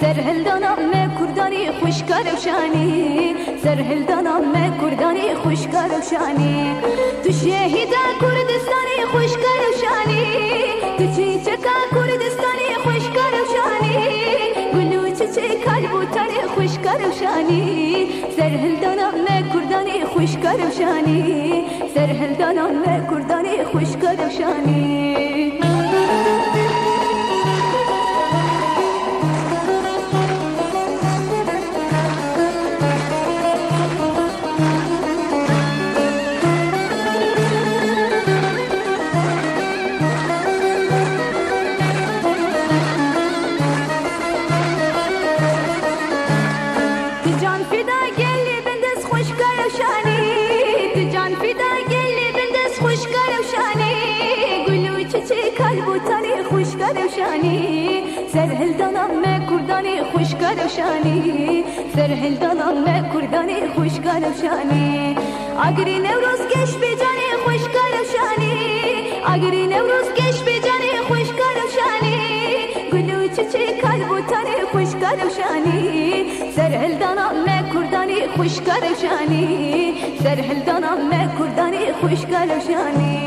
سرهل دانا me kurdani خوشکار شانی سرهل دانا me kurdani خوشکار شانی تو شهید کردستانی خوشکار شانی تو چیچکا کردستانی خوشکار شانی گلو چیچه کلبو تانی خوشکار شانی سرهل دانا me kurdani خوشکار شانی سرهل دانا me kurdani خوشکار شانی. روشانی سرهل دانم کردانی خوشگا روشانی سرهل دانم me کردانی خوشگا روشانی اگری نوروز گش به جانی خوشگا روشانی اگری نوروز گش به جانی خوشگا روشانی گلو چچی کلبو تانی خوشگا روشانی سرهل دانم me کردانی خوشگا روشانی سرهل دانم me کردانی خوشگا روشانی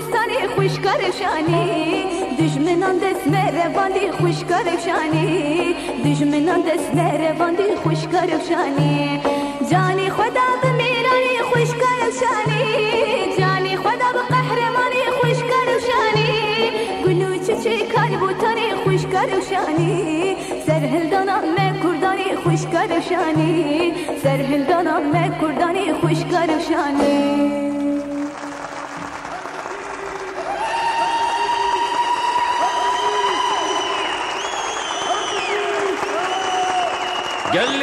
کردستانی خوشکار شانی. دشمنان دست مهربانی خوشکار شانی. دشمنان دست مهربانی خوشکار شانی. جانی خدا به میرانی خوشکار شانی. جانی خدا به قهرمانی خوشکار شانی. گلو چچه کار بوتانی خوشکار شانی. سرهل دانا me kurdani خوشکار شانی. سرهل Gel